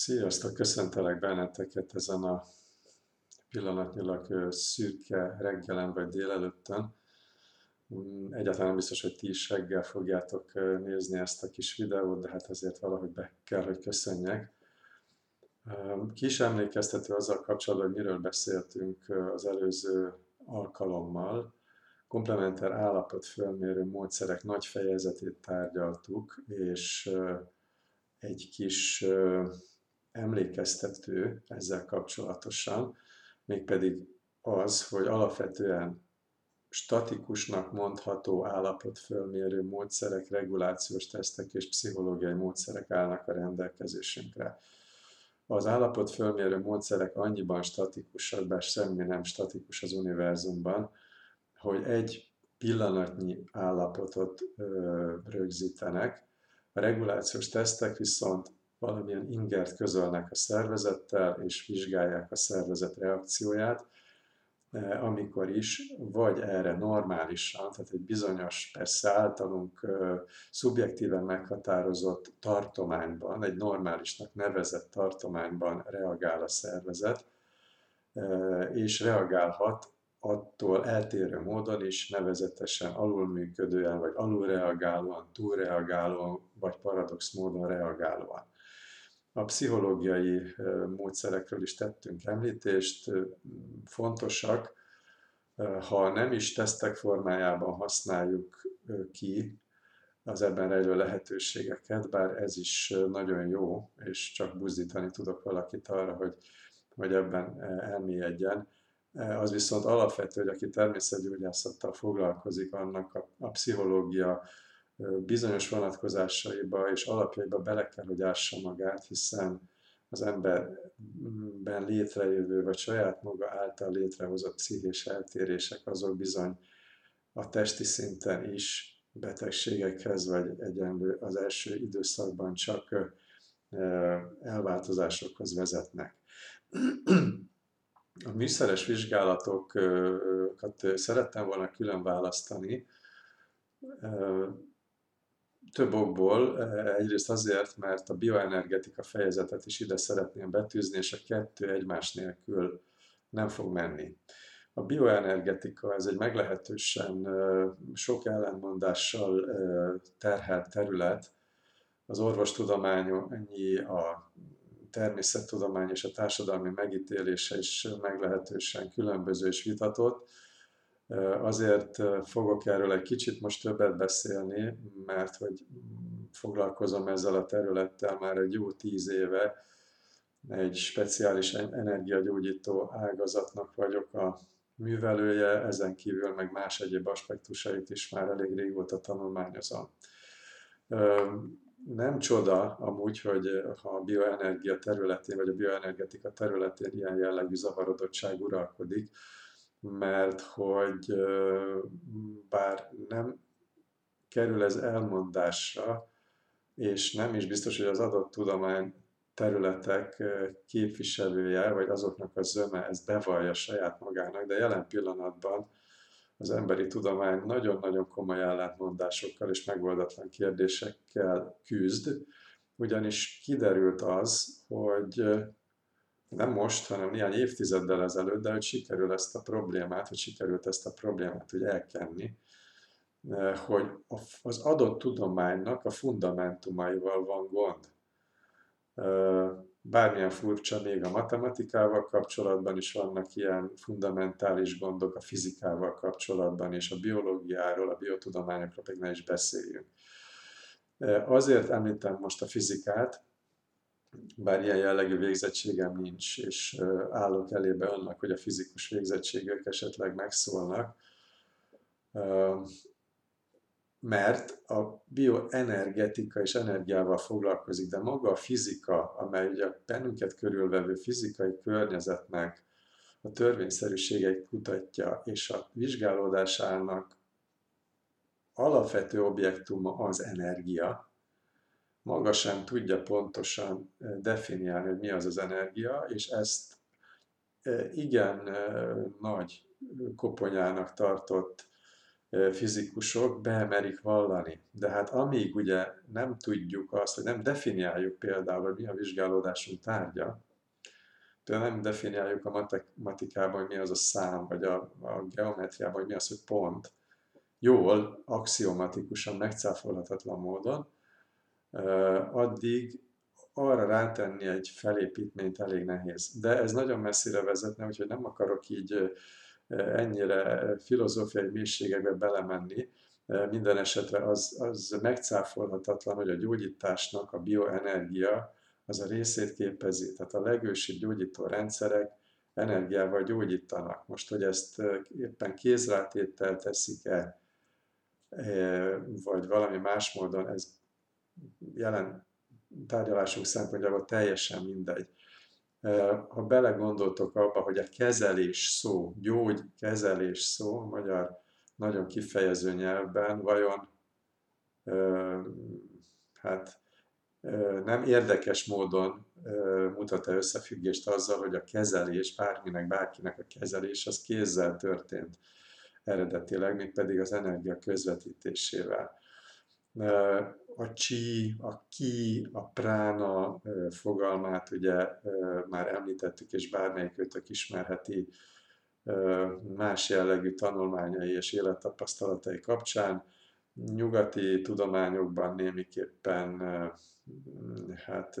Sziasztok, köszöntelek benneteket ezen a pillanatnyilag szürke reggelen vagy délelőttön. Mm, egyáltalán biztos, hogy ti is reggel fogjátok nézni ezt a kis videót, de hát ezért valahogy be kell, hogy köszönjek. Kis emlékeztető azzal kapcsolatban, hogy miről beszéltünk az előző alkalommal. Komplementer állapot fölmérő módszerek nagy fejezetét tárgyaltuk, és egy kis emlékeztető ezzel kapcsolatosan, mégpedig az, hogy alapvetően statikusnak mondható állapotfölmérő módszerek, regulációs tesztek és pszichológiai módszerek állnak a rendelkezésünkre. Az állapotfölmérő módszerek annyiban statikusak, bár semmi nem statikus az univerzumban, hogy egy pillanatnyi állapotot ö, rögzítenek. A regulációs tesztek viszont valamilyen ingert közölnek a szervezettel, és vizsgálják a szervezet reakcióját, eh, amikor is, vagy erre normálisan, tehát egy bizonyos, persze általunk szubjektíven meghatározott tartományban, egy normálisnak nevezett tartományban reagál a szervezet, eh, és reagálhat attól eltérő módon is, nevezetesen alulműködően, vagy alulreagálóan, túlreagálóan, vagy paradox módon reagálóan. A pszichológiai módszerekről is tettünk említést, fontosak, ha nem is tesztek formájában használjuk ki az ebben rejlő lehetőségeket, bár ez is nagyon jó, és csak buzdítani tudok valakit arra, hogy, hogy ebben elmélyedjen. Az viszont alapvető, hogy aki természetgyógyászattal foglalkozik, annak a, a pszichológia bizonyos vonatkozásaiba és alapjaiba bele kell, hogy ássa magát, hiszen az emberben létrejövő, vagy saját maga által létrehozott pszichés eltérések, azok bizony a testi szinten is betegségekhez, vagy egyenlő az első időszakban csak elváltozásokhoz vezetnek. A műszeres vizsgálatokat szerettem volna külön választani, több okból. Eh, egyrészt azért, mert a bioenergetika fejezetet is ide szeretném betűzni, és a kettő egymás nélkül nem fog menni. A bioenergetika ez egy meglehetősen eh, sok ellenmondással eh, terhelt terület. Az orvostudományi, a természettudomány és a társadalmi megítélése is meglehetősen különböző és vitatott Azért fogok erről egy kicsit most többet beszélni, mert hogy foglalkozom ezzel a területtel már egy jó tíz éve, egy speciális energiagyógyító ágazatnak vagyok a művelője, ezen kívül meg más egyéb aspektusait is már elég régóta tanulmányozom. Nem csoda amúgy, hogy ha a bioenergia területén, vagy a bioenergetika területén ilyen jellegű zavarodottság uralkodik, mert hogy bár nem kerül ez elmondásra, és nem is biztos, hogy az adott tudomány területek képviselője, vagy azoknak a zöme ezt bevallja saját magának, de jelen pillanatban az emberi tudomány nagyon-nagyon komoly ellentmondásokkal és megoldatlan kérdésekkel küzd, ugyanis kiderült az, hogy nem most, hanem néhány évtizeddel ezelőtt, de hogy sikerül ezt a problémát, hogy sikerült ezt a problémát hogy elkenni, eh, hogy az adott tudománynak a fundamentumaival van gond. Eh, bármilyen furcsa, még a matematikával kapcsolatban is vannak ilyen fundamentális gondok, a fizikával kapcsolatban és a biológiáról, a biotudományokról pedig ne is beszéljünk. Eh, azért említem most a fizikát, bár ilyen jellegű végzettségem nincs, és állok elébe annak, hogy a fizikus végzettségek esetleg megszólnak, mert a bioenergetika és energiával foglalkozik, de maga a fizika, amely ugye bennünket körülvevő fizikai környezetnek a törvényszerűségeit kutatja, és a vizsgálódásának alapvető objektuma az energia, maga sem tudja pontosan definiálni, hogy mi az az energia, és ezt igen nagy koponyának tartott fizikusok bemerik vallani. De hát amíg ugye nem tudjuk azt, hogy nem definiáljuk például, hogy mi a vizsgálódásunk tárgya, például nem definiáljuk a matematikában, hogy mi az a szám, vagy a, a geometriában, hogy mi az, hogy pont, jól, axiomatikusan, megcáfolhatatlan módon, addig arra rátenni egy felépítményt elég nehéz. De ez nagyon messzire vezetne, úgyhogy nem akarok így ennyire filozófiai mélységekbe belemenni. Minden esetre az, az megcáfolhatatlan, hogy a gyógyításnak a bioenergia az a részét képezi. Tehát a legősibb gyógyító rendszerek energiával gyógyítanak. Most, hogy ezt éppen kézrátéttel teszik-e, vagy valami más módon, ez jelen tárgyalásunk szempontjából teljesen mindegy. Ha belegondoltok abba, hogy a kezelés szó, gyógykezelés szó, a magyar nagyon kifejező nyelvben, vajon hát nem érdekes módon mutat-e összefüggést azzal, hogy a kezelés, bárminek, bárkinek a kezelés, az kézzel történt eredetileg, még pedig az energia közvetítésével a csi, a ki, a prána fogalmát ugye már említettük, és bármelyik őtök ismerheti más jellegű tanulmányai és élettapasztalatai kapcsán. Nyugati tudományokban némiképpen hát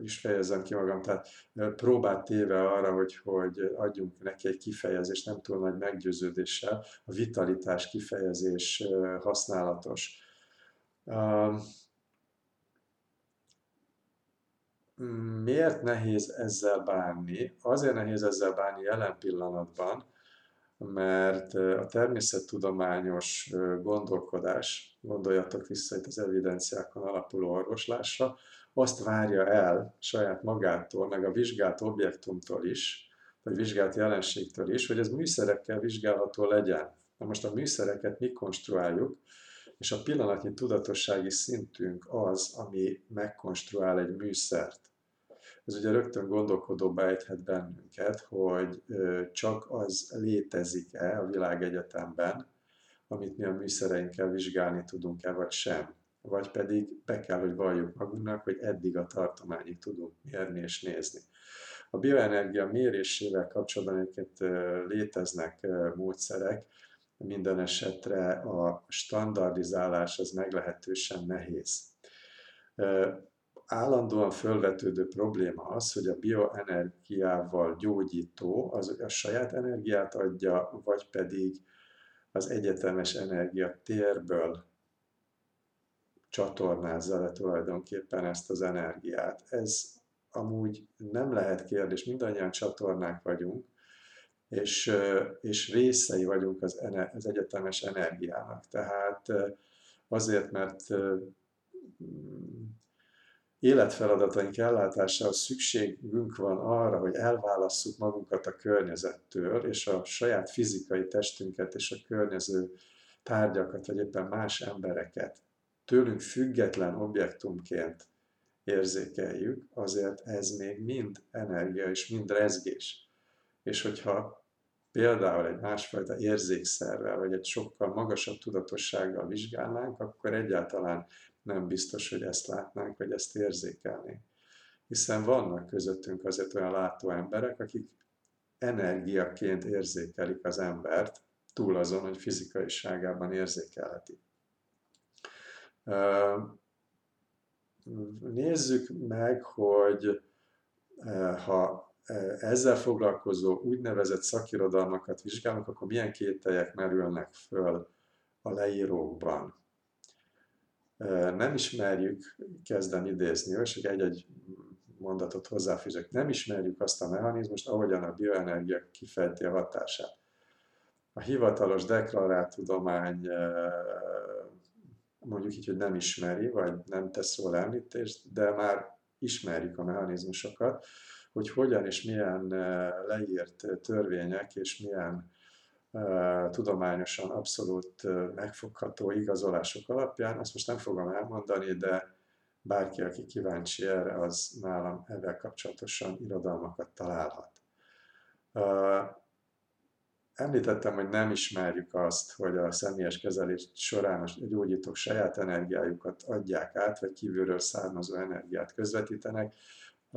is fejezem ki magam, tehát próbát téve arra, hogy, hogy adjunk neki egy kifejezést nem túl nagy meggyőződéssel, a vitalitás kifejezés használatos. Miért nehéz ezzel bánni? Azért nehéz ezzel bánni jelen pillanatban, mert a természettudományos gondolkodás, gondoljatok vissza itt az evidenciákon alapuló orvoslásra, azt várja el saját magától, meg a vizsgált objektumtól is, vagy vizsgált jelenségtől is, hogy ez műszerekkel vizsgálható legyen. Na most a műszereket mi konstruáljuk, és a pillanatnyi tudatossági szintünk az, ami megkonstruál egy műszert. Ez ugye rögtön gondolkodóba ejthet bennünket, hogy csak az létezik-e a világegyetemben, amit mi a műszereinkkel vizsgálni tudunk-e, vagy sem vagy pedig be kell, hogy valljuk magunknak, hogy eddig a tartományig tudunk mérni és nézni. A bioenergia mérésével kapcsolatban egyébként léteznek módszerek, minden esetre a standardizálás az meglehetősen nehéz. Állandóan fölvetődő probléma az, hogy a bioenergiával gyógyító az a saját energiát adja, vagy pedig az egyetemes energia térből csatornázza le tulajdonképpen ezt az energiát. Ez amúgy nem lehet kérdés, mindannyian csatornák vagyunk, és, és részei vagyunk az, az egyetemes energiának. Tehát azért, mert életfeladataink ellátásához szükségünk van arra, hogy elválasszuk magunkat a környezettől, és a saját fizikai testünket és a környező tárgyakat, vagy éppen más embereket tőlünk független objektumként érzékeljük, azért ez még mind energia és mind rezgés. És hogyha például egy másfajta érzékszerrel, vagy egy sokkal magasabb tudatossággal vizsgálnánk, akkor egyáltalán nem biztos, hogy ezt látnánk, vagy ezt érzékelnénk. Hiszen vannak közöttünk azért olyan látó emberek, akik energiaként érzékelik az embert, túl azon, hogy fizikaiságában érzékelhetik. Nézzük meg, hogy ha ezzel foglalkozó úgynevezett szakirodalmakat vizsgálunk, akkor milyen kételjek merülnek föl a leírókban. Nem ismerjük, kezdem idézni, és egy-egy mondatot hozzáfűzök, nem ismerjük azt a mechanizmust, ahogyan a bioenergia kifejti a hatását. A hivatalos deklarált tudomány mondjuk így, hogy nem ismeri, vagy nem tesz róla említést, de már ismerjük a mechanizmusokat, hogy hogyan és milyen eh, leírt törvények és milyen uh, tudományosan abszolút megfogható igazolások alapján, azt most nem fogom elmondani, de bárki, aki kíváncsi erre, az nálam ezzel kapcsolatosan irodalmakat találhat. Említettem, hogy nem ismerjük azt, hogy a személyes kezelés során a gyógyítók saját energiájukat adják át, vagy kívülről származó energiát közvetítenek.